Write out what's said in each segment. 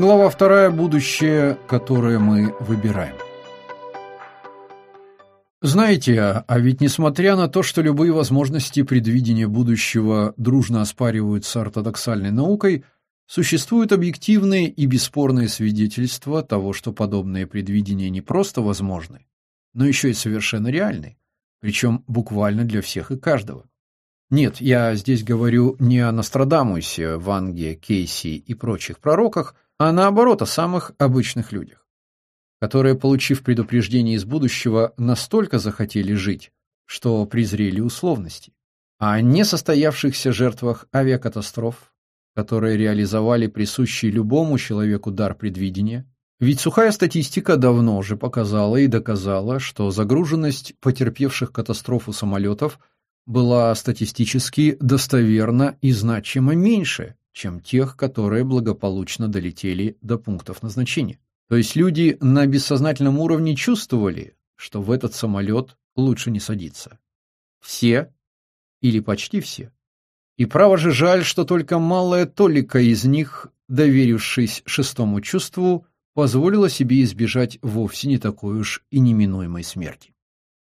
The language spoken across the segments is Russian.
Глава вторая. Будущее, которое мы выбираем. Знаете, а ведь несмотря на то, что любые возможности предвидения будущего дружно оспариваются ортодоксальной наукой, существуют объективные и бесспорные свидетельства того, что подобные предвидения не просто возможны, но еще и совершенно реальны, причем буквально для всех и каждого. Нет, я здесь говорю не о Нострадамусе, Ванге, Кейси и прочих пророках, а наоборот о самых обычных людях, которые, получив предупреждение из будущего, настолько захотели жить, что презрели условности, а о несостоявшихся жертвах авиакатастроф, которые реализовали присущий любому человеку дар предвидения, ведь сухая статистика давно уже показала и доказала, что загруженность потерпевших катастрофу самолетов была статистически достоверно и значимо меньше, чем тех, которые благополучно долетели до пунктов назначения. То есть люди на бессознательном уровне чувствовали, что в этот самолет лучше не садиться. Все или почти все. И право же жаль, что только малая толика из них, доверившись шестому чувству, позволила себе избежать вовсе не такой уж и неминуемой смерти.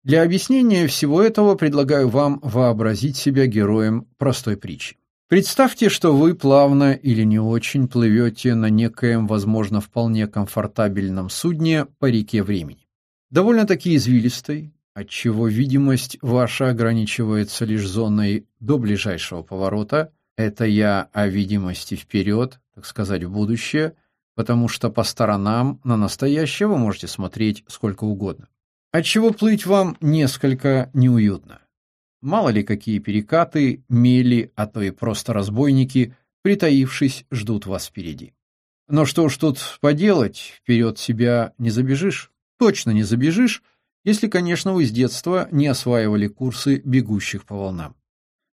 Для объяснения всего этого предлагаю вам вообразить себя героем простой притчи. Представьте, что вы плавно или не очень плывете на некоем, возможно, вполне комфортабельном судне по реке времени. Довольно-таки извилистой, отчего видимость ваша ограничивается лишь зоной до ближайшего поворота. Это я о видимости вперед, так сказать, в будущее, потому что по сторонам на настоящее вы можете смотреть сколько угодно. Отчего плыть вам несколько неуютно. Мало ли какие перекаты, мели, а то и просто разбойники, притаившись, ждут вас впереди. Но что уж тут поделать, вперед себя не забежишь. Точно не забежишь, если, конечно, вы с детства не осваивали курсы бегущих по волнам.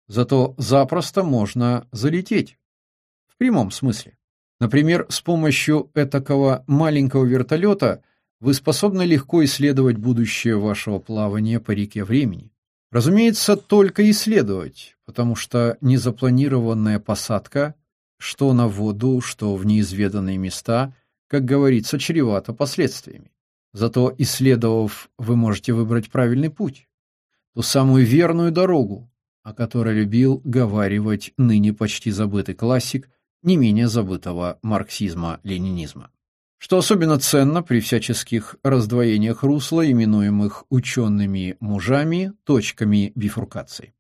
Зато запросто можно залететь. В прямом смысле. Например, с помощью этакого маленького вертолета вы способны легко исследовать будущее вашего плавания по реке времени. Разумеется, только исследовать, потому что незапланированная посадка, что на воду, что в неизведанные места, как говорится, чревата последствиями. Зато, исследовав, вы можете выбрать правильный путь, ту самую верную дорогу, о которой любил говаривать ныне почти забытый классик не менее забытого марксизма-ленинизма что особенно ценно при всяческих раздвоениях русла, именуемых учеными мужами точками бифуркации.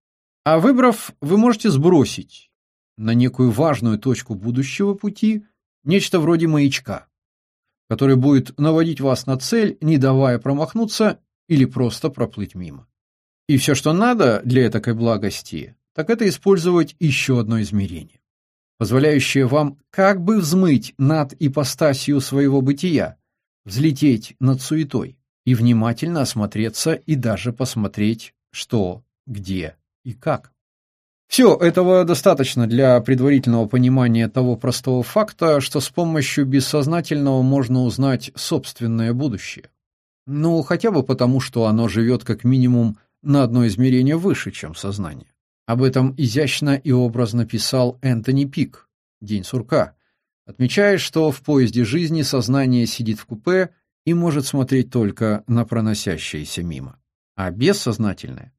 А выбрав, вы можете сбросить на некую важную точку будущего пути нечто вроде маячка, который будет наводить вас на цель, не давая промахнуться или просто проплыть мимо. И все, что надо для этой благости, так это использовать еще одно измерение позволяющее вам как бы взмыть над ипостасью своего бытия, взлететь над суетой и внимательно осмотреться и даже посмотреть, что, где и как. Все, этого достаточно для предварительного понимания того простого факта, что с помощью бессознательного можно узнать собственное будущее. Ну, хотя бы потому, что оно живет как минимум на одно измерение выше, чем сознание. Об этом изящно и образно писал Энтони Пик «День сурка», отмечая, что в поезде жизни сознание сидит в купе и может смотреть только на проносящееся мимо, а бессознательное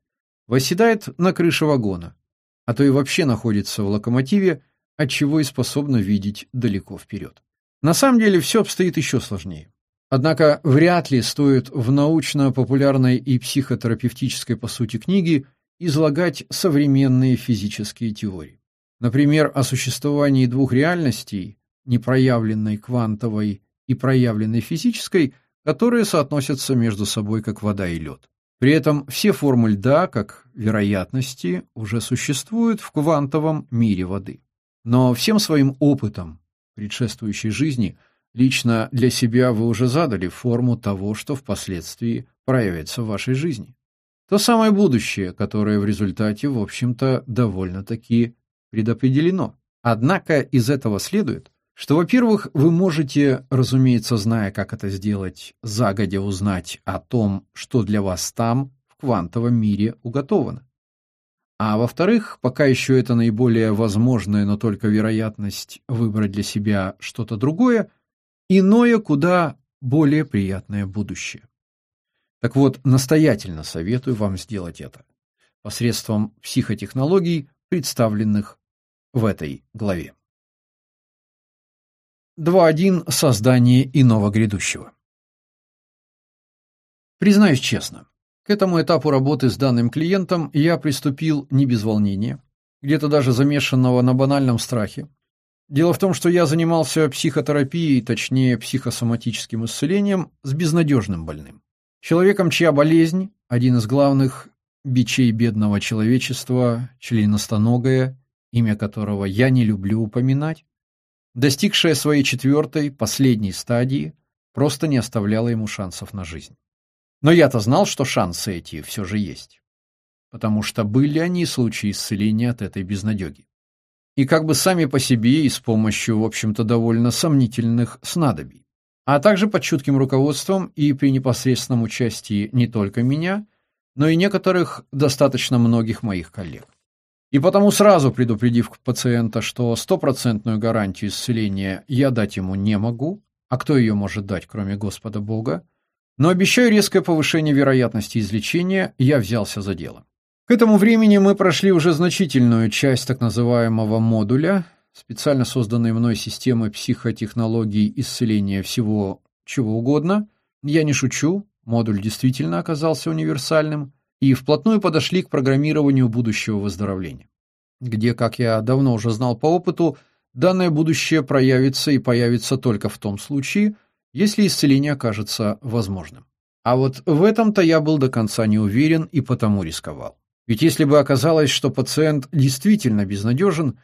восседает на крыше вагона, а то и вообще находится в локомотиве, отчего и способно видеть далеко вперед. На самом деле все обстоит еще сложнее. Однако вряд ли стоит в научно-популярной и психотерапевтической по сути книге излагать современные физические теории. Например, о существовании двух реальностей, непроявленной квантовой и проявленной физической, которые соотносятся между собой как вода и лед. При этом все формы льда, как вероятности, уже существуют в квантовом мире воды. Но всем своим опытом предшествующей жизни лично для себя вы уже задали форму того, что впоследствии проявится в вашей жизни. То самое будущее, которое в результате, в общем-то, довольно-таки предопределено. Однако из этого следует, что, во-первых, вы можете, разумеется, зная, как это сделать, загодя узнать о том, что для вас там, в квантовом мире, уготовано. А во-вторых, пока еще это наиболее возможная, но только вероятность выбрать для себя что-то другое, иное куда более приятное будущее. Так вот, настоятельно советую вам сделать это посредством психотехнологий, представленных в этой главе. 2.1. Создание иного грядущего. Признаюсь честно, к этому этапу работы с данным клиентом я приступил не без волнения, где-то даже замешанного на банальном страхе. Дело в том, что я занимался психотерапией, точнее психосоматическим исцелением с безнадежным больным. Человеком, чья болезнь – один из главных бичей бедного человечества, членостоногое, имя которого я не люблю упоминать, достигшая своей четвертой, последней стадии, просто не оставляла ему шансов на жизнь. Но я-то знал, что шансы эти все же есть, потому что были они случаи исцеления от этой безнадеги. И как бы сами по себе и с помощью, в общем-то, довольно сомнительных снадобий, а также под чутким руководством и при непосредственном участии не только меня, но и некоторых достаточно многих моих коллег. И потому сразу предупредив пациента, что стопроцентную гарантию исцеления я дать ему не могу, а кто ее может дать, кроме Господа Бога, но обещаю резкое повышение вероятности излечения, я взялся за дело. К этому времени мы прошли уже значительную часть так называемого модуля, специально созданной мной системы психотехнологий исцеления всего чего угодно. Я не шучу, Модуль действительно оказался универсальным, и вплотную подошли к программированию будущего выздоровления, где, как я давно уже знал по опыту, данное будущее проявится и появится только в том случае, если исцеление окажется возможным. А вот в этом-то я был до конца не уверен и потому рисковал. Ведь если бы оказалось, что пациент действительно безнадежен,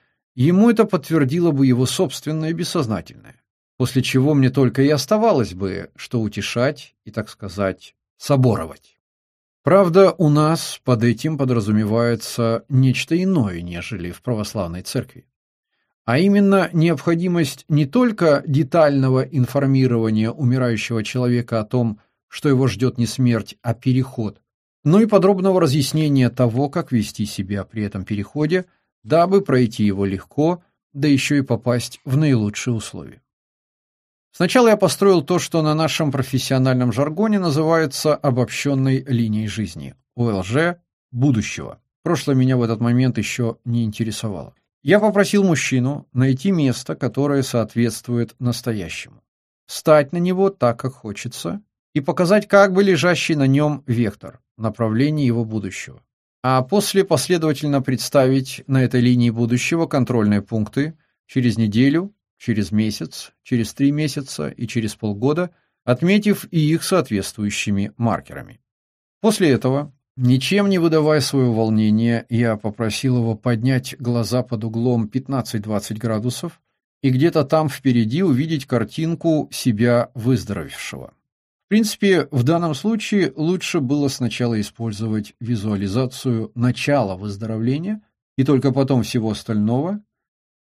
ему это подтвердило бы его собственное бессознательное после чего мне только и оставалось бы, что утешать и, так сказать, соборовать. Правда, у нас под этим подразумевается нечто иное, нежели в православной церкви. А именно необходимость не только детального информирования умирающего человека о том, что его ждет не смерть, а переход, но и подробного разъяснения того, как вести себя при этом переходе, дабы пройти его легко, да еще и попасть в наилучшие условия. Сначала я построил то, что на нашем профессиональном жаргоне называется обобщенной линией жизни – ОЛЖ будущего. Прошлое меня в этот момент еще не интересовало. Я попросил мужчину найти место, которое соответствует настоящему. Встать на него так, как хочется, и показать как бы лежащий на нем вектор, направление его будущего. А после последовательно представить на этой линии будущего контрольные пункты через неделю, через месяц, через три месяца и через полгода, отметив и их соответствующими маркерами. После этого, ничем не выдавая своего волнения, я попросил его поднять глаза под углом 15-20 градусов и где-то там впереди увидеть картинку себя выздоровевшего. В принципе, в данном случае лучше было сначала использовать визуализацию начала выздоровления и только потом всего остального,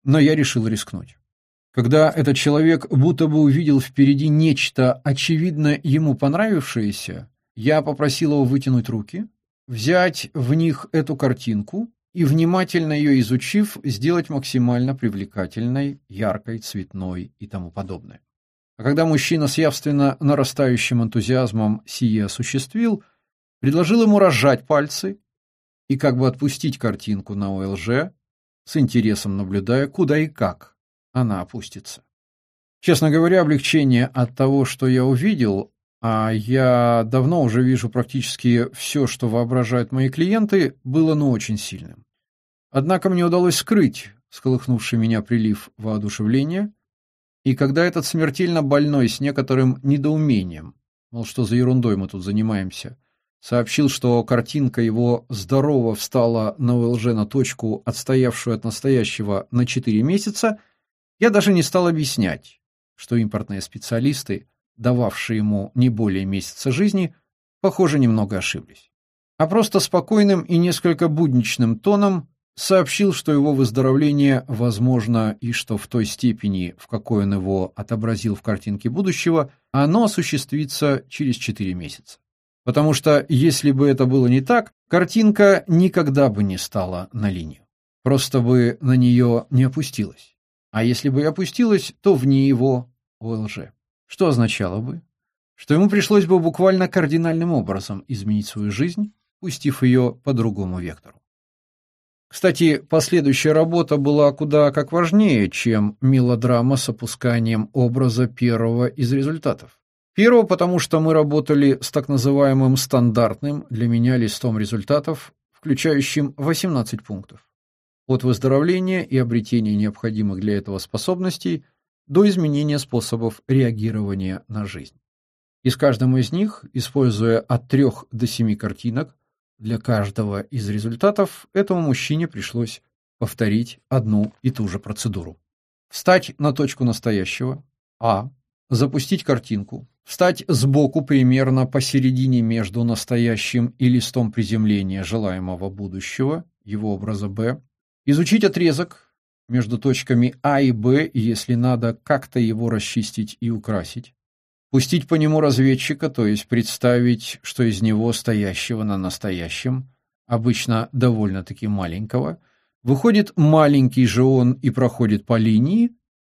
но я решил рискнуть. Когда этот человек будто бы увидел впереди нечто очевидно ему понравившееся, я попросил его вытянуть руки, взять в них эту картинку и, внимательно ее изучив, сделать максимально привлекательной, яркой, цветной и тому подобное. А когда мужчина с явственно нарастающим энтузиазмом сие осуществил, предложил ему разжать пальцы и как бы отпустить картинку на ОЛЖ, с интересом наблюдая, куда и как она опустится. Честно говоря, облегчение от того, что я увидел, а я давно уже вижу практически все, что воображают мои клиенты, было ну очень сильным. Однако мне удалось скрыть сколыхнувший меня прилив воодушевления, и когда этот смертельно больной с некоторым недоумением, мол, что за ерундой мы тут занимаемся, сообщил, что картинка его здорово встала на ЛЖ на точку, отстоявшую от настоящего на 4 месяца, я даже не стал объяснять, что импортные специалисты, дававшие ему не более месяца жизни, похоже, немного ошиблись. А просто спокойным и несколько будничным тоном сообщил, что его выздоровление возможно и что в той степени, в какой он его отобразил в картинке будущего, оно осуществится через 4 месяца. Потому что если бы это было не так, картинка никогда бы не стала на линию. Просто бы на нее не опустилась а если бы и опустилась, то вне его ОЛЖ. что означало бы, что ему пришлось бы буквально кардинальным образом изменить свою жизнь, пустив ее по другому вектору. Кстати, последующая работа была куда как важнее, чем мелодрама с опусканием образа первого из результатов. Первого, потому что мы работали с так называемым стандартным для меня листом результатов, включающим 18 пунктов. От выздоровления и обретения необходимых для этого способностей до изменения способов реагирования на жизнь. И с каждым из них, используя от трех до семи картинок, для каждого из результатов этому мужчине пришлось повторить одну и ту же процедуру. Встать на точку настоящего, а. Запустить картинку, встать сбоку примерно посередине между настоящим и листом приземления желаемого будущего, его образа Б, изучить отрезок между точками А и Б, если надо, как-то его расчистить и украсить, пустить по нему разведчика, то есть представить, что из него стоящего на настоящем, обычно довольно-таки маленького, выходит маленький же он и проходит по линии,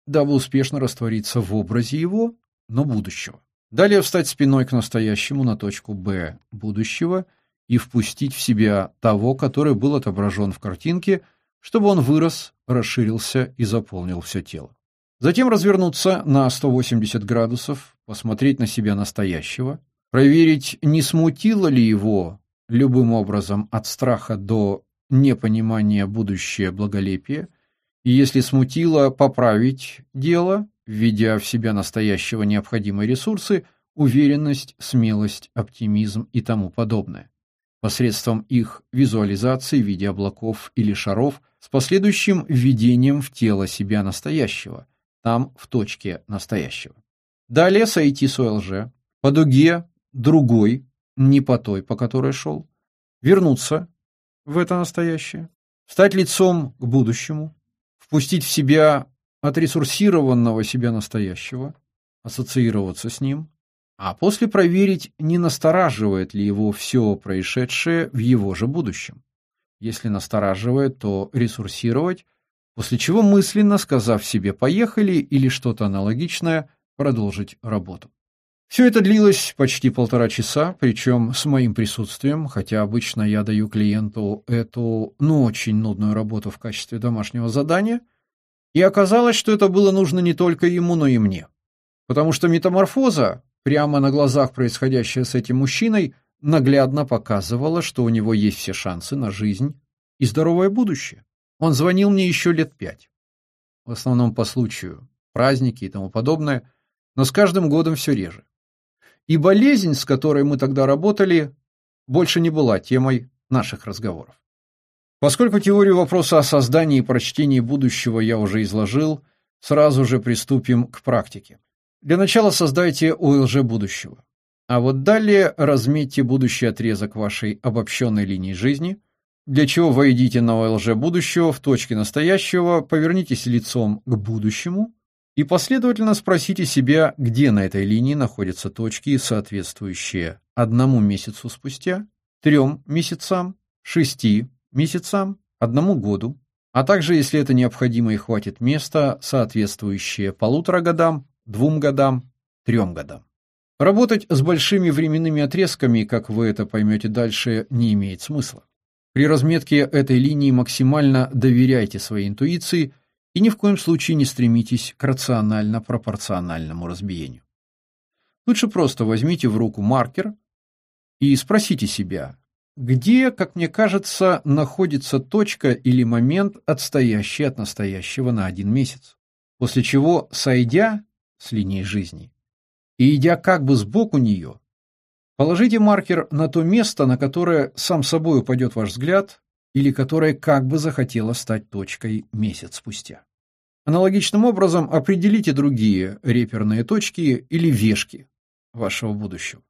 дабы успешно раствориться в образе его, но будущего. Далее встать спиной к настоящему на точку Б будущего и впустить в себя того, который был отображен в картинке, чтобы он вырос, расширился и заполнил все тело. Затем развернуться на 180 градусов, посмотреть на себя настоящего, проверить, не смутило ли его любым образом от страха до непонимания будущее благолепие, и если смутило, поправить дело, введя в себя настоящего необходимые ресурсы, уверенность, смелость, оптимизм и тому подобное. Посредством их визуализации в виде облаков или шаров с последующим введением в тело себя настоящего – там в точке настоящего. Далее сойти с ОЛЖ, по дуге другой, не по той, по которой шел, вернуться в это настоящее, стать лицом к будущему, впустить в себя отресурсированного себя настоящего, ассоциироваться с ним, а после проверить, не настораживает ли его все происшедшее в его же будущем. Если настораживает, то ресурсировать – после чего мысленно, сказав себе «поехали» или что-то аналогичное, продолжить работу. Все это длилось почти полтора часа, причем с моим присутствием, хотя обычно я даю клиенту эту, ну, очень нудную работу в качестве домашнего задания, и оказалось, что это было нужно не только ему, но и мне. Потому что метаморфоза, прямо на глазах происходящая с этим мужчиной, наглядно показывала, что у него есть все шансы на жизнь и здоровое будущее. Он звонил мне еще лет пять. В основном по случаю, праздники и тому подобное, но с каждым годом все реже. И болезнь, с которой мы тогда работали, больше не была темой наших разговоров. Поскольку теорию вопроса о создании и прочтении будущего я уже изложил, сразу же приступим к практике. Для начала создайте ОЛЖ будущего. А вот далее разметьте будущий отрезок вашей обобщенной линии жизни – для чего войдите на ОЛЖ будущего в точке настоящего, повернитесь лицом к будущему и последовательно спросите себя, где на этой линии находятся точки, соответствующие одному месяцу спустя, трем месяцам, шести месяцам, одному году, а также, если это необходимо и хватит места, соответствующие полутора годам, двум годам, трем годам. Работать с большими временными отрезками, как вы это поймете дальше, не имеет смысла. При разметке этой линии максимально доверяйте своей интуиции и ни в коем случае не стремитесь к рационально-пропорциональному разбиению. Лучше просто возьмите в руку маркер и спросите себя, где, как мне кажется, находится точка или момент, отстоящий от настоящего на один месяц. После чего, сойдя с линии жизни и идя как бы сбоку нее, Положите маркер на то место, на которое сам собой упадет ваш взгляд или которое как бы захотело стать точкой месяц спустя. Аналогичным образом определите другие реперные точки или вешки вашего будущего.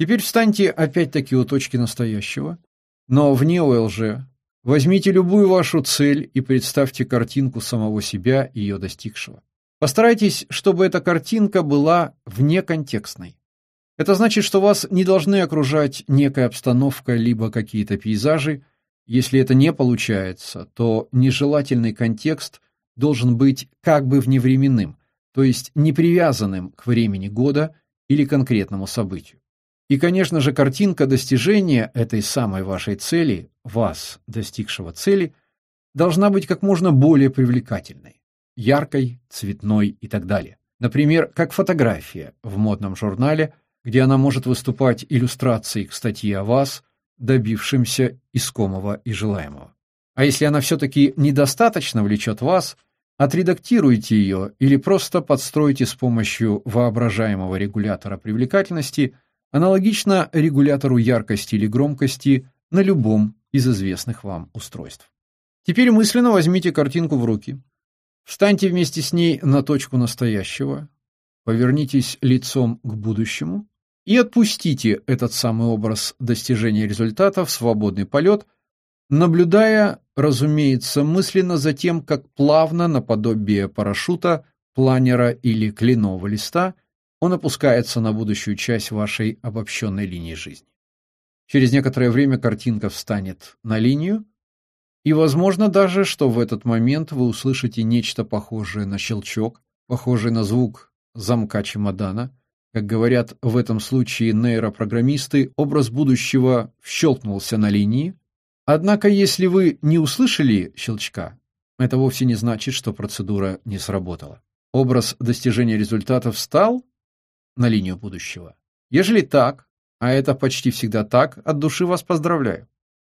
Теперь встаньте опять-таки у точки настоящего, но вне ОЛЖ. Возьмите любую вашу цель и представьте картинку самого себя ее достигшего. Постарайтесь, чтобы эта картинка была внеконтекстной. Это значит, что вас не должны окружать некая обстановка либо какие-то пейзажи. Если это не получается, то нежелательный контекст должен быть как бы вневременным, то есть не привязанным к времени года или конкретному событию. И, конечно же, картинка достижения этой самой вашей цели, вас, достигшего цели, должна быть как можно более привлекательной, яркой, цветной и так далее. Например, как фотография в модном журнале, где она может выступать иллюстрацией к статье о вас, добившимся искомого и желаемого. А если она все-таки недостаточно влечет вас, отредактируйте ее или просто подстройте с помощью воображаемого регулятора привлекательности аналогично регулятору яркости или громкости на любом из известных вам устройств. Теперь мысленно возьмите картинку в руки, встаньте вместе с ней на точку настоящего, повернитесь лицом к будущему и отпустите этот самый образ достижения результата в свободный полет, наблюдая, разумеется, мысленно за тем, как плавно наподобие парашюта, планера или кленового листа он опускается на будущую часть вашей обобщенной линии жизни. Через некоторое время картинка встанет на линию, и возможно даже, что в этот момент вы услышите нечто похожее на щелчок, похожий на звук замка чемодана. Как говорят в этом случае нейропрограммисты, образ будущего щелкнулся на линии. Однако, если вы не услышали щелчка, это вовсе не значит, что процедура не сработала. Образ достижения результата встал на линию будущего. Ежели так, а это почти всегда так, от души вас поздравляю.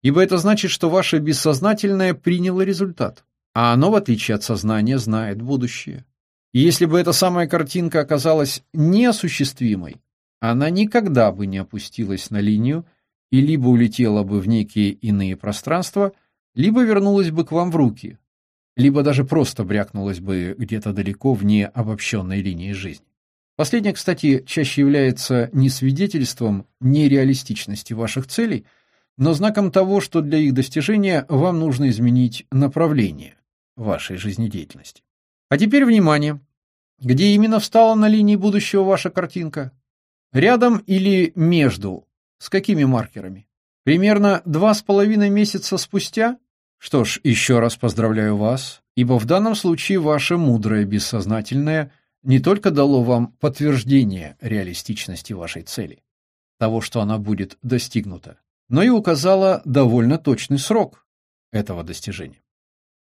Ибо это значит, что ваше бессознательное приняло результат, а оно, в отличие от сознания, знает будущее. Если бы эта самая картинка оказалась неосуществимой, она никогда бы не опустилась на линию и либо улетела бы в некие иные пространства, либо вернулась бы к вам в руки, либо даже просто брякнулась бы где-то далеко вне обобщенной линии жизни. Последнее, кстати, чаще является не свидетельством нереалистичности ваших целей, но знаком того, что для их достижения вам нужно изменить направление вашей жизнедеятельности. А теперь внимание. Где именно встала на линии будущего ваша картинка? Рядом или между? С какими маркерами? Примерно два с половиной месяца спустя? Что ж, еще раз поздравляю вас, ибо в данном случае ваше мудрое бессознательное – не только дало вам подтверждение реалистичности вашей цели, того, что она будет достигнута, но и указало довольно точный срок этого достижения.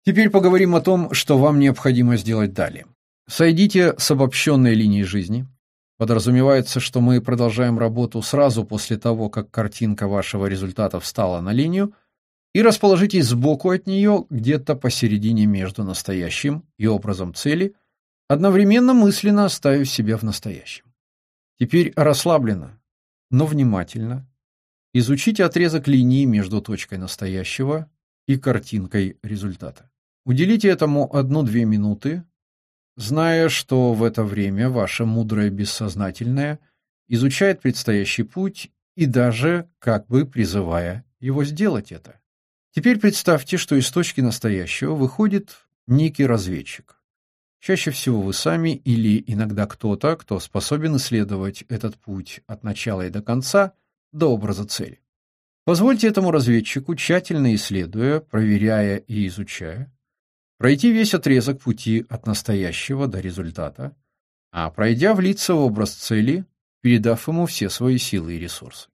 Теперь поговорим о том, что вам необходимо сделать далее. Сойдите с обобщенной линии жизни. Подразумевается, что мы продолжаем работу сразу после того, как картинка вашего результата встала на линию, и расположитесь сбоку от нее, где-то посередине между настоящим и образом цели – одновременно мысленно оставив себя в настоящем. Теперь расслабленно, но внимательно изучите отрезок линии между точкой настоящего и картинкой результата. Уделите этому одну-две минуты, зная, что в это время ваше мудрое бессознательное изучает предстоящий путь и даже как бы призывая его сделать это. Теперь представьте, что из точки настоящего выходит некий разведчик. Чаще всего вы сами или иногда кто-то, кто способен исследовать этот путь от начала и до конца, до образа цели. Позвольте этому разведчику, тщательно исследуя, проверяя и изучая, пройти весь отрезок пути от настоящего до результата, а пройдя влиться в образ цели, передав ему все свои силы и ресурсы.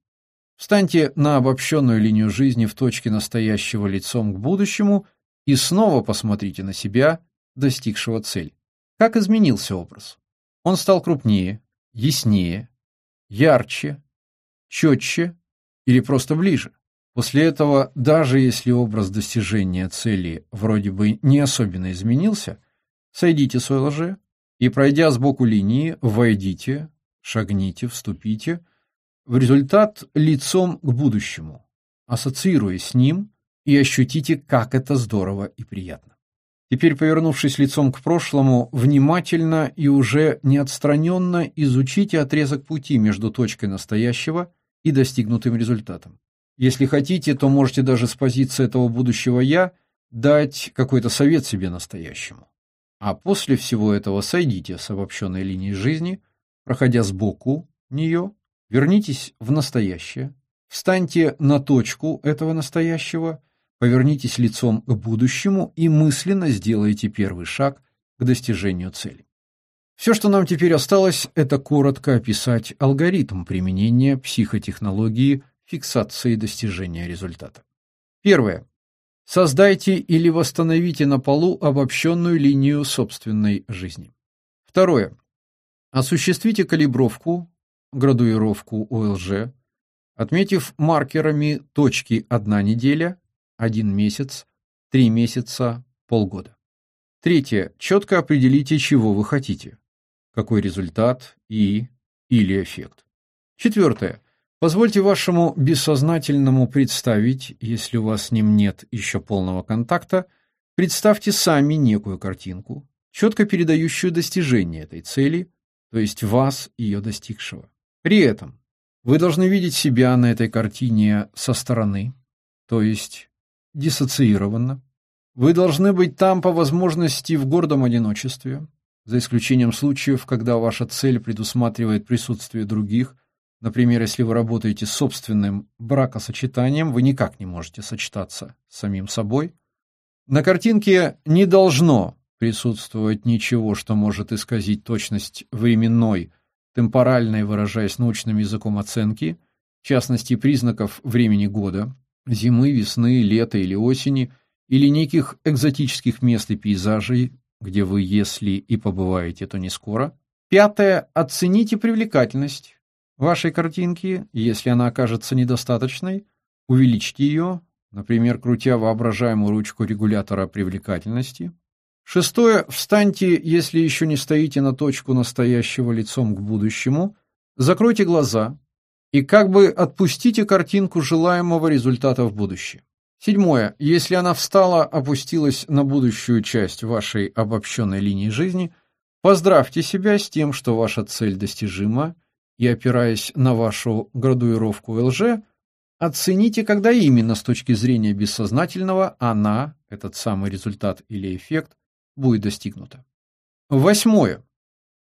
Встаньте на обобщенную линию жизни в точке настоящего лицом к будущему и снова посмотрите на себя, достигшего цели. Как изменился образ? Он стал крупнее, яснее, ярче, четче или просто ближе. После этого, даже если образ достижения цели вроде бы не особенно изменился, сойдите с ЛЖ и, пройдя сбоку линии, войдите, шагните, вступите в результат лицом к будущему, ассоциируясь с ним и ощутите, как это здорово и приятно. Теперь, повернувшись лицом к прошлому, внимательно и уже неотстраненно изучите отрезок пути между точкой настоящего и достигнутым результатом. Если хотите, то можете даже с позиции этого будущего «я» дать какой-то совет себе настоящему. А после всего этого сойдите с обобщенной линии жизни, проходя сбоку нее, вернитесь в настоящее, встаньте на точку этого настоящего Повернитесь лицом к будущему и мысленно сделайте первый шаг к достижению цели. Все, что нам теперь осталось, это коротко описать алгоритм применения психотехнологии фиксации достижения результата. Первое. Создайте или восстановите на полу обобщенную линию собственной жизни. Второе. Осуществите калибровку, градуировку ОЛЖ, отметив маркерами точки одна неделя, один месяц, три месяца, полгода. Третье. Четко определите, чего вы хотите. Какой результат и или эффект. Четвертое. Позвольте вашему бессознательному представить, если у вас с ним нет еще полного контакта, представьте сами некую картинку, четко передающую достижение этой цели, то есть вас, ее достигшего. При этом вы должны видеть себя на этой картине со стороны, то есть диссоциированно. Вы должны быть там по возможности в гордом одиночестве, за исключением случаев, когда ваша цель предусматривает присутствие других. Например, если вы работаете с собственным бракосочетанием, вы никак не можете сочетаться с самим собой. На картинке не должно присутствовать ничего, что может исказить точность временной, темпоральной, выражаясь научным языком оценки, в частности признаков времени года, зимы, весны, лета или осени, или неких экзотических мест и пейзажей, где вы, если и побываете, то не скоро. Пятое. Оцените привлекательность вашей картинки. Если она окажется недостаточной, увеличьте ее, например, крутя воображаемую ручку регулятора привлекательности. Шестое. Встаньте, если еще не стоите на точку настоящего лицом к будущему, закройте глаза и как бы отпустите картинку желаемого результата в будущее. Седьмое. Если она встала, опустилась на будущую часть вашей обобщенной линии жизни, поздравьте себя с тем, что ваша цель достижима, и, опираясь на вашу градуировку ЛЖ, оцените, когда именно с точки зрения бессознательного она, этот самый результат или эффект, будет достигнута. Восьмое.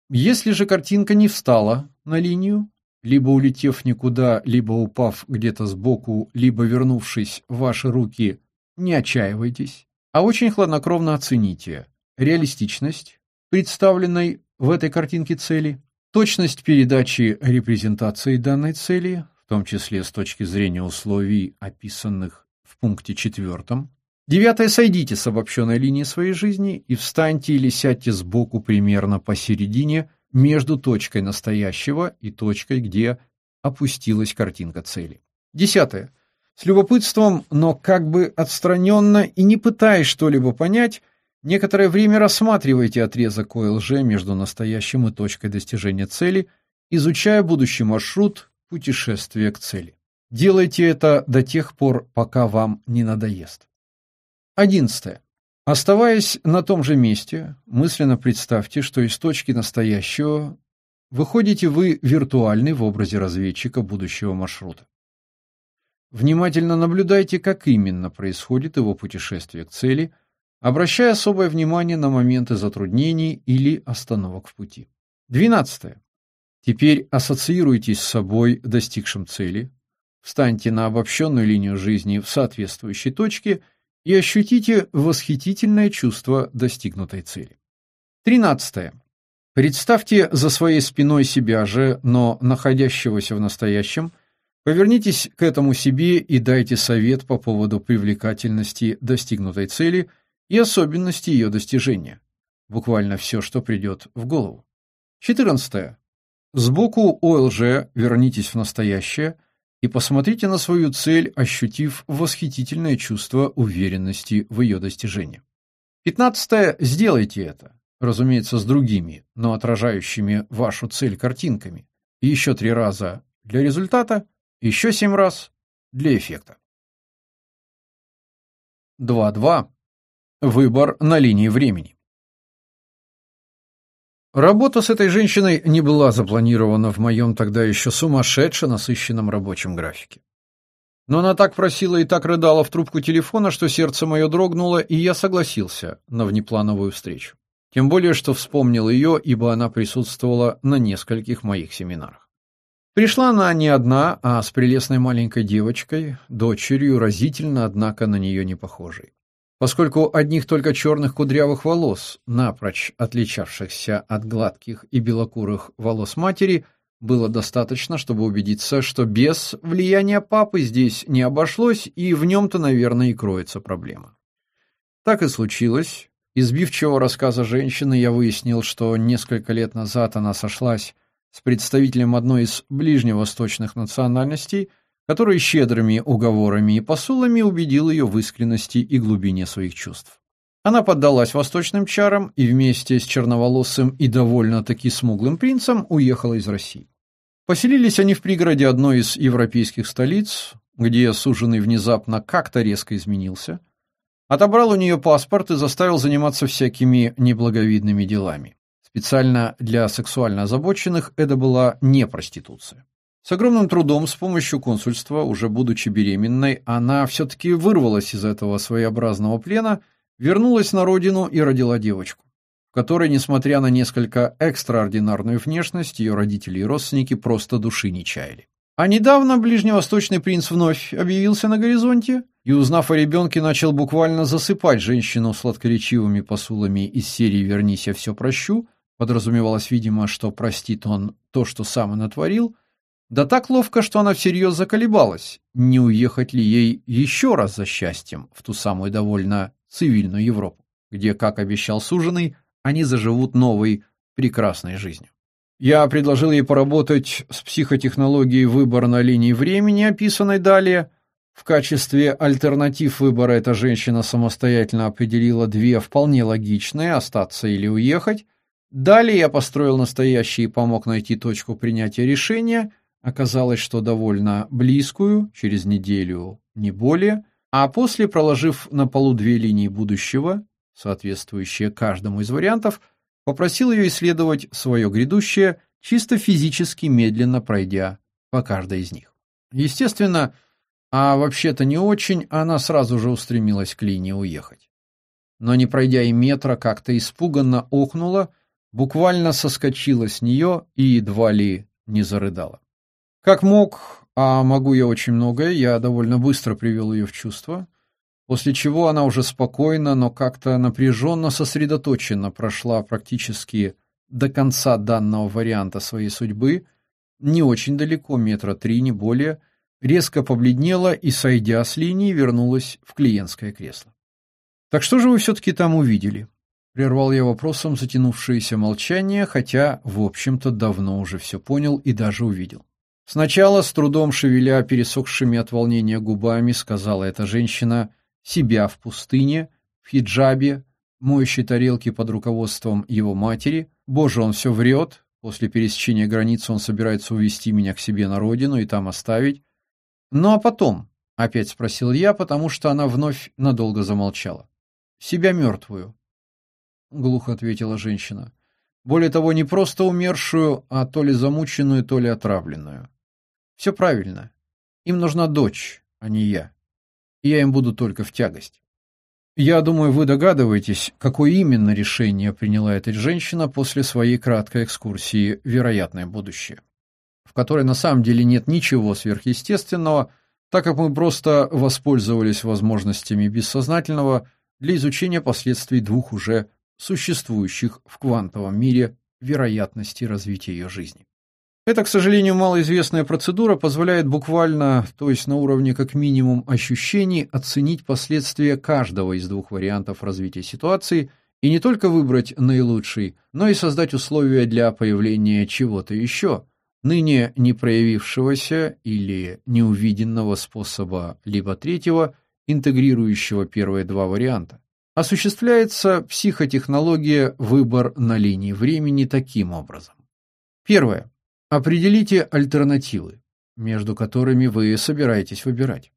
Если же картинка не встала на линию, либо улетев никуда, либо упав где-то сбоку, либо вернувшись в ваши руки, не отчаивайтесь, а очень хладнокровно оцените реалистичность представленной в этой картинке цели, точность передачи репрезентации данной цели, в том числе с точки зрения условий, описанных в пункте четвертом. Девятое. Сойдите с обобщенной линии своей жизни и встаньте или сядьте сбоку примерно посередине между точкой настоящего и точкой, где опустилась картинка цели. Десятое. С любопытством, но как бы отстраненно и не пытаясь что-либо понять, некоторое время рассматривайте отрезок ОЛЖ между настоящим и точкой достижения цели, изучая будущий маршрут путешествия к цели. Делайте это до тех пор, пока вам не надоест. Одиннадцатое. Оставаясь на том же месте, мысленно представьте, что из точки настоящего выходите вы виртуальный в образе разведчика будущего маршрута. Внимательно наблюдайте, как именно происходит его путешествие к цели, обращая особое внимание на моменты затруднений или остановок в пути. Двенадцатое. Теперь ассоциируйтесь с собой, достигшим цели, встаньте на обобщенную линию жизни в соответствующей точке – и ощутите восхитительное чувство достигнутой цели. Тринадцатое. Представьте за своей спиной себя же, но находящегося в настоящем, повернитесь к этому себе и дайте совет по поводу привлекательности достигнутой цели и особенности ее достижения. Буквально все, что придет в голову. Четырнадцатое. Сбоку ОЛЖ вернитесь в настоящее – и посмотрите на свою цель, ощутив восхитительное чувство уверенности в ее достижении. Пятнадцатое. Сделайте это. Разумеется, с другими, но отражающими вашу цель картинками. И еще три раза для результата, еще семь раз для эффекта. 2.2. Выбор на линии времени. Работа с этой женщиной не была запланирована в моем тогда еще сумасшедше насыщенном рабочем графике. Но она так просила и так рыдала в трубку телефона, что сердце мое дрогнуло, и я согласился на внеплановую встречу. Тем более, что вспомнил ее, ибо она присутствовала на нескольких моих семинарах. Пришла она не одна, а с прелестной маленькой девочкой, дочерью, разительно, однако, на нее не похожей. Поскольку одних только черных кудрявых волос, напрочь отличавшихся от гладких и белокурых волос матери, было достаточно, чтобы убедиться, что без влияния папы здесь не обошлось, и в нем-то, наверное, и кроется проблема. Так и случилось. Из сбивчивого рассказа женщины я выяснил, что несколько лет назад она сошлась с представителем одной из ближневосточных национальностей, который щедрыми уговорами и посулами убедил ее в искренности и глубине своих чувств. Она поддалась восточным чарам и вместе с черноволосым и довольно-таки смуглым принцем уехала из России. Поселились они в пригороде одной из европейских столиц, где суженый внезапно как-то резко изменился, отобрал у нее паспорт и заставил заниматься всякими неблаговидными делами. Специально для сексуально озабоченных это была не проституция. С огромным трудом, с помощью консульства, уже будучи беременной, она все-таки вырвалась из этого своеобразного плена, вернулась на родину и родила девочку, в которой, несмотря на несколько экстраординарную внешность, ее родители и родственники просто души не чаяли. А недавно ближневосточный принц вновь объявился на горизонте и, узнав о ребенке, начал буквально засыпать женщину сладкоречивыми посулами из серии «Вернись, я все прощу», подразумевалось, видимо, что простит он то, что сам и натворил – да так ловко, что она всерьез заколебалась, не уехать ли ей еще раз за счастьем в ту самую довольно цивильную Европу, где, как обещал суженый, они заживут новой, прекрасной жизнью. Я предложил ей поработать с психотехнологией выбора на линии времени, описанной далее. В качестве альтернатив выбора эта женщина самостоятельно определила две вполне логичные – остаться или уехать. Далее я построил настоящий и помог найти точку принятия решения – Оказалось, что довольно близкую, через неделю, не более, а после, проложив на полу две линии будущего, соответствующие каждому из вариантов, попросил ее исследовать свое грядущее, чисто физически медленно пройдя по каждой из них. Естественно, а вообще-то не очень, она сразу же устремилась к линии уехать. Но не пройдя и метра, как-то испуганно охнула, буквально соскочила с нее и едва ли не зарыдала. Как мог, а могу я очень многое, я довольно быстро привел ее в чувство, после чего она уже спокойно, но как-то напряженно сосредоточенно прошла практически до конца данного варианта своей судьбы, не очень далеко, метра три, не более, резко побледнела и, сойдя с линии, вернулась в клиентское кресло. «Так что же вы все-таки там увидели?» Прервал я вопросом затянувшееся молчание, хотя, в общем-то, давно уже все понял и даже увидел. Сначала, с трудом шевеля пересохшими от волнения губами, сказала эта женщина, себя в пустыне, в хиджабе, моющей тарелки под руководством его матери. Боже, он все врет. После пересечения границы он собирается увезти меня к себе на родину и там оставить. Ну а потом, опять спросил я, потому что она вновь надолго замолчала. Себя мертвую, глухо ответила женщина. Более того, не просто умершую, а то ли замученную, то ли отравленную. Все правильно. Им нужна дочь, а не я. И я им буду только в тягость. Я думаю, вы догадываетесь, какое именно решение приняла эта женщина после своей краткой экскурсии в вероятное будущее, в которой на самом деле нет ничего сверхъестественного, так как мы просто воспользовались возможностями бессознательного для изучения последствий двух уже существующих в квантовом мире вероятностей развития ее жизни. Эта, к сожалению, малоизвестная процедура позволяет буквально, то есть на уровне как минимум ощущений, оценить последствия каждого из двух вариантов развития ситуации и не только выбрать наилучший, но и создать условия для появления чего-то еще, ныне не проявившегося или неувиденного способа либо третьего, интегрирующего первые два варианта. Осуществляется психотехнология выбор на линии времени таким образом. Первое. Определите альтернативы, между которыми вы собираетесь выбирать.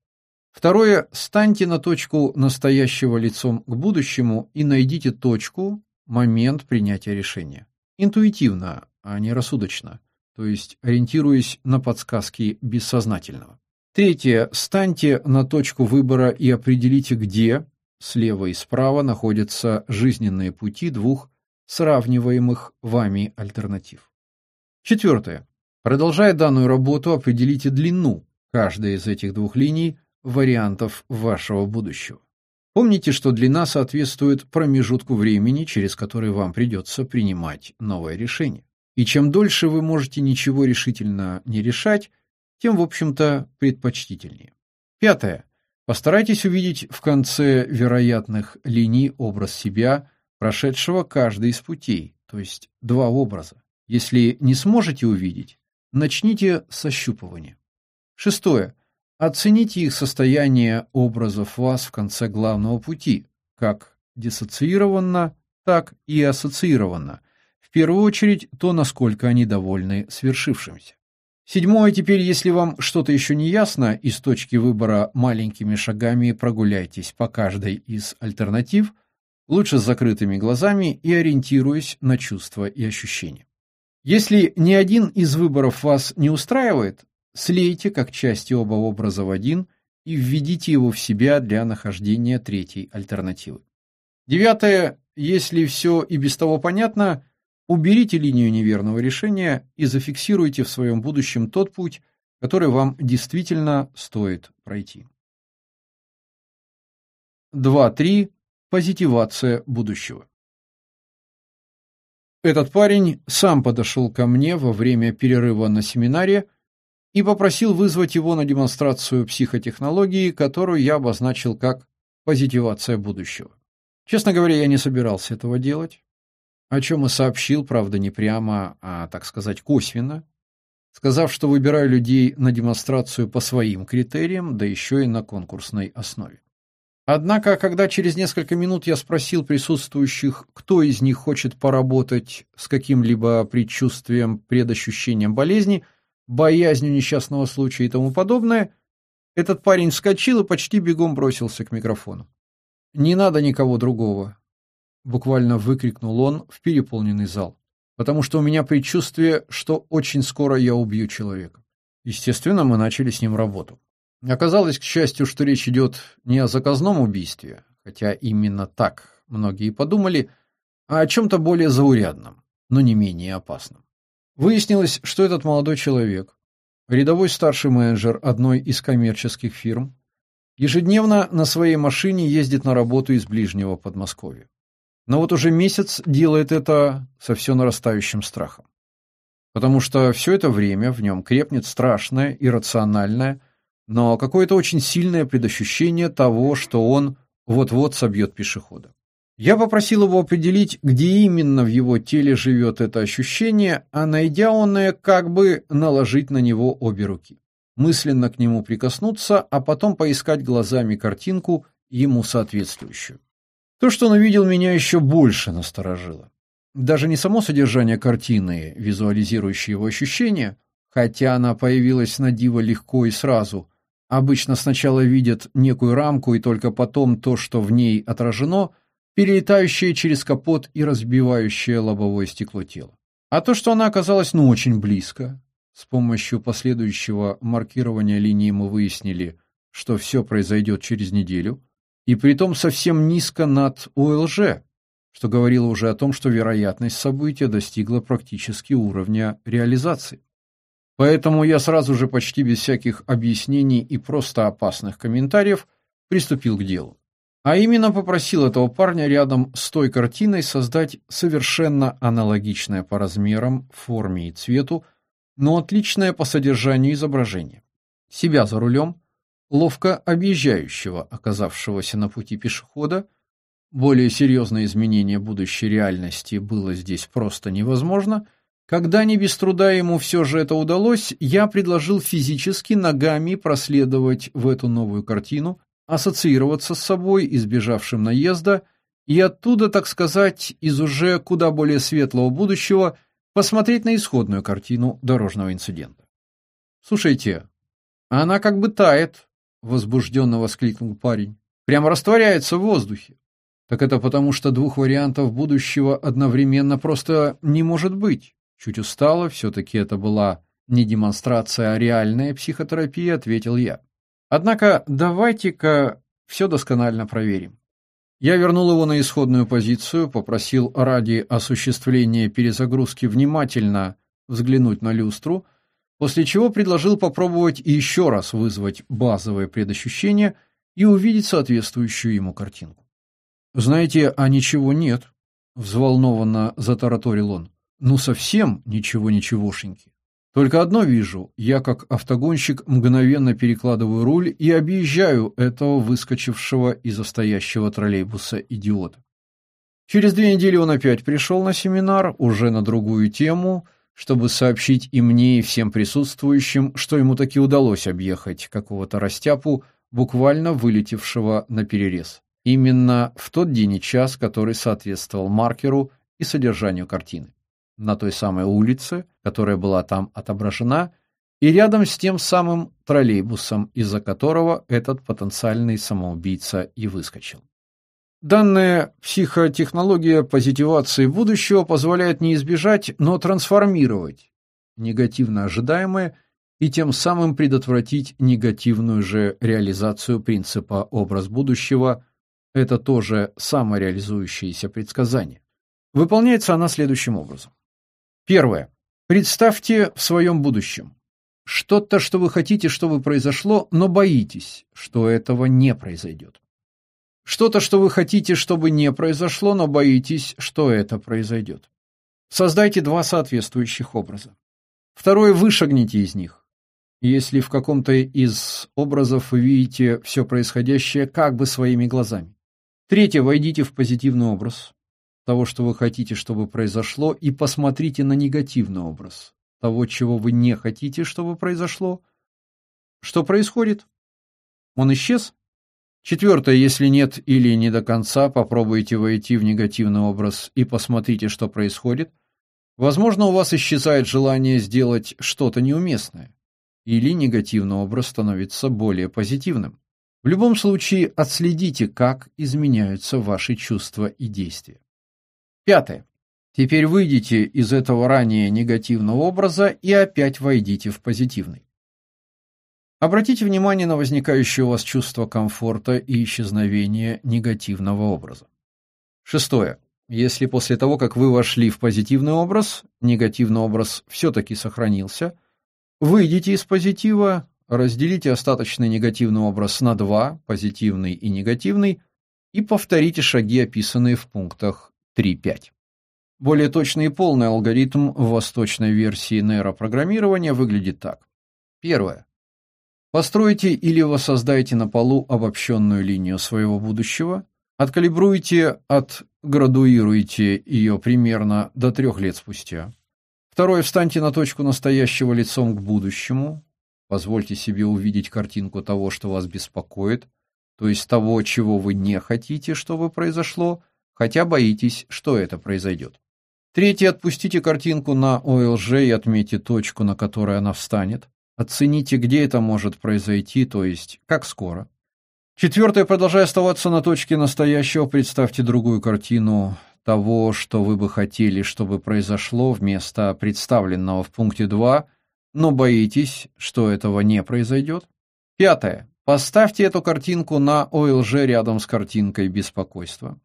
Второе. Станьте на точку настоящего лицом к будущему и найдите точку, момент принятия решения. Интуитивно, а не рассудочно, то есть ориентируясь на подсказки бессознательного. Третье. Станьте на точку выбора и определите, где, слева и справа, находятся жизненные пути двух сравниваемых вами альтернатив. Четвертое. Продолжая данную работу, определите длину каждой из этих двух линий вариантов вашего будущего. Помните, что длина соответствует промежутку времени, через который вам придется принимать новое решение. И чем дольше вы можете ничего решительно не решать, тем, в общем-то, предпочтительнее. Пятое. Постарайтесь увидеть в конце вероятных линий образ себя, прошедшего каждый из путей, то есть два образа. Если не сможете увидеть, начните с ощупывания. Шестое. Оцените их состояние образов вас в конце главного пути, как диссоциированно, так и ассоциированно. В первую очередь, то, насколько они довольны свершившимся. Седьмое, теперь, если вам что-то еще не ясно, из точки выбора маленькими шагами прогуляйтесь по каждой из альтернатив, лучше с закрытыми глазами и ориентируясь на чувства и ощущения. Если ни один из выборов вас не устраивает, слейте как части оба образа в один и введите его в себя для нахождения третьей альтернативы. Девятое, если все и без того понятно, Уберите линию неверного решения и зафиксируйте в своем будущем тот путь, который вам действительно стоит пройти. 2.3. Позитивация будущего. Этот парень сам подошел ко мне во время перерыва на семинаре и попросил вызвать его на демонстрацию психотехнологии, которую я обозначил как позитивация будущего. Честно говоря, я не собирался этого делать о чем и сообщил, правда, не прямо, а, так сказать, косвенно, сказав, что выбираю людей на демонстрацию по своим критериям, да еще и на конкурсной основе. Однако, когда через несколько минут я спросил присутствующих, кто из них хочет поработать с каким-либо предчувствием, предощущением болезни, боязнью несчастного случая и тому подобное, этот парень вскочил и почти бегом бросился к микрофону. «Не надо никого другого буквально выкрикнул он в переполненный зал. Потому что у меня предчувствие, что очень скоро я убью человека. Естественно, мы начали с ним работу. Оказалось, к счастью, что речь идет не о заказном убийстве, хотя именно так многие подумали, а о чем-то более заурядном, но не менее опасном. Выяснилось, что этот молодой человек, рядовой старший менеджер одной из коммерческих фирм, ежедневно на своей машине ездит на работу из ближнего Подмосковья. Но вот уже месяц делает это со все нарастающим страхом. Потому что все это время в нем крепнет страшное, иррациональное, но какое-то очень сильное предощущение того, что он вот-вот собьет пешехода. Я попросил его определить, где именно в его теле живет это ощущение, а найдя оное, как бы наложить на него обе руки. Мысленно к нему прикоснуться, а потом поискать глазами картинку, ему соответствующую. То, что он увидел, меня еще больше насторожило. Даже не само содержание картины, визуализирующей его ощущения, хотя она появилась на диво легко и сразу. Обычно сначала видят некую рамку и только потом то, что в ней отражено, перелетающее через капот и разбивающее лобовое стекло тело. А то, что она оказалась ну очень близко. С помощью последующего маркирования линии мы выяснили, что все произойдет через неделю – и притом совсем низко над ОЛЖ, что говорило уже о том, что вероятность события достигла практически уровня реализации. Поэтому я сразу же почти без всяких объяснений и просто опасных комментариев приступил к делу. А именно попросил этого парня рядом с той картиной создать совершенно аналогичное по размерам, форме и цвету, но отличное по содержанию изображение. Себя за рулем, ловко объезжающего оказавшегося на пути пешехода. Более серьезное изменение будущей реальности было здесь просто невозможно. Когда не без труда ему все же это удалось, я предложил физически ногами проследовать в эту новую картину, ассоциироваться с собой, избежавшим наезда, и оттуда, так сказать, из уже куда более светлого будущего посмотреть на исходную картину дорожного инцидента. Слушайте, она как бы тает, возбужденно воскликнул парень. Прямо растворяется в воздухе. Так это потому, что двух вариантов будущего одновременно просто не может быть. Чуть устало, все таки это была не демонстрация, а реальная психотерапия, ответил я. Однако давайте-ка все досконально проверим. Я вернул его на исходную позицию, попросил ради осуществления перезагрузки внимательно взглянуть на люстру, после чего предложил попробовать еще раз вызвать базовое предощущение и увидеть соответствующую ему картинку. «Знаете, а ничего нет», — взволнованно затараторил он. «Ну, совсем ничего-ничегошеньки. Только одно вижу, я как автогонщик мгновенно перекладываю руль и объезжаю этого выскочившего из стоящего троллейбуса идиота. Через две недели он опять пришел на семинар, уже на другую тему, чтобы сообщить и мне, и всем присутствующим, что ему таки удалось объехать какого-то растяпу, буквально вылетевшего на перерез. Именно в тот день и час, который соответствовал маркеру и содержанию картины на той самой улице, которая была там отображена, и рядом с тем самым троллейбусом, из-за которого этот потенциальный самоубийца и выскочил. Данная психотехнология позитивации будущего позволяет не избежать, но трансформировать негативно ожидаемое и тем самым предотвратить негативную же реализацию принципа образ будущего. Это тоже самореализующееся предсказание. Выполняется она следующим образом. Первое. Представьте в своем будущем что-то, что вы хотите, чтобы произошло, но боитесь, что этого не произойдет. Что-то, что вы хотите, чтобы не произошло, но боитесь, что это произойдет. Создайте два соответствующих образа. Второе, вышагните из них. Если в каком-то из образов вы видите все происходящее как бы своими глазами. Третье, войдите в позитивный образ того, что вы хотите, чтобы произошло, и посмотрите на негативный образ того, чего вы не хотите, чтобы произошло. Что происходит? Он исчез? Четвертое, если нет или не до конца, попробуйте войти в негативный образ и посмотрите, что происходит. Возможно, у вас исчезает желание сделать что-то неуместное, или негативный образ становится более позитивным. В любом случае, отследите, как изменяются ваши чувства и действия. Пятое. Теперь выйдите из этого ранее негативного образа и опять войдите в позитивный. Обратите внимание на возникающее у вас чувство комфорта и исчезновение негативного образа. Шестое. Если после того, как вы вошли в позитивный образ, негативный образ все-таки сохранился, выйдите из позитива, разделите остаточный негативный образ на два, позитивный и негативный, и повторите шаги, описанные в пунктах 3.5. Более точный и полный алгоритм в восточной версии нейропрограммирования выглядит так. Первое. Постройте или воссоздайте на полу обобщенную линию своего будущего, откалибруйте, отградуируйте ее примерно до трех лет спустя. Второе. Встаньте на точку настоящего лицом к будущему. Позвольте себе увидеть картинку того, что вас беспокоит, то есть того, чего вы не хотите, чтобы произошло, хотя боитесь, что это произойдет. Третье. Отпустите картинку на ОЛЖ и отметьте точку, на которой она встанет. Оцените, где это может произойти, то есть как скоро. Четвертое. Продолжая оставаться на точке настоящего, представьте другую картину того, что вы бы хотели, чтобы произошло вместо представленного в пункте 2, но боитесь, что этого не произойдет. Пятое. Поставьте эту картинку на ОЛЖ рядом с картинкой беспокойства.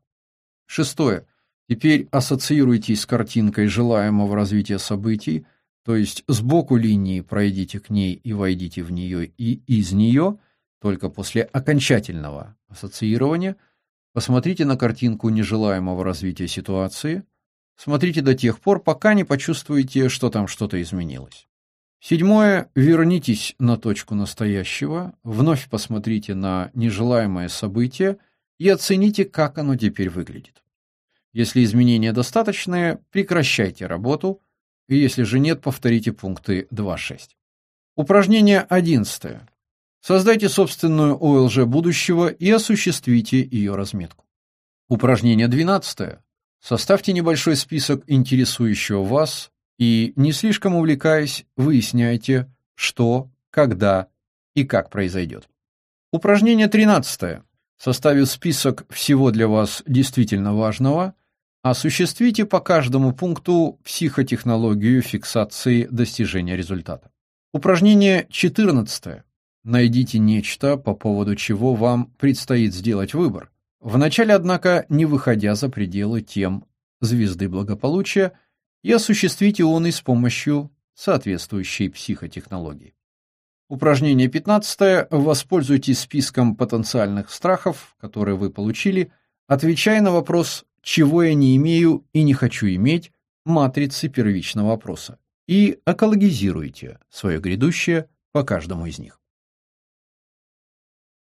Шестое. Теперь ассоциируйтесь с картинкой желаемого развития событий, то есть сбоку линии пройдите к ней и войдите в нее и из нее, только после окончательного ассоциирования посмотрите на картинку нежелаемого развития ситуации, смотрите до тех пор, пока не почувствуете, что там что-то изменилось. Седьмое. Вернитесь на точку настоящего, вновь посмотрите на нежелаемое событие и оцените, как оно теперь выглядит. Если изменения достаточные, прекращайте работу, и если же нет, повторите пункты 2.6. Упражнение 11. Создайте собственную ОЛЖ будущего и осуществите ее разметку. Упражнение 12. Составьте небольшой список интересующего вас и, не слишком увлекаясь, выясняйте, что, когда и как произойдет. Упражнение 13. Составив список всего для вас действительно важного, осуществите по каждому пункту психотехнологию фиксации достижения результата. Упражнение 14. Найдите нечто, по поводу чего вам предстоит сделать выбор. Вначале, однако, не выходя за пределы тем звезды благополучия, и осуществите он и с помощью соответствующей психотехнологии. Упражнение 15. Воспользуйтесь списком потенциальных страхов, которые вы получили, отвечая на вопрос «чего я не имею и не хочу иметь» матрицы первичного вопроса и экологизируйте свое грядущее по каждому из них.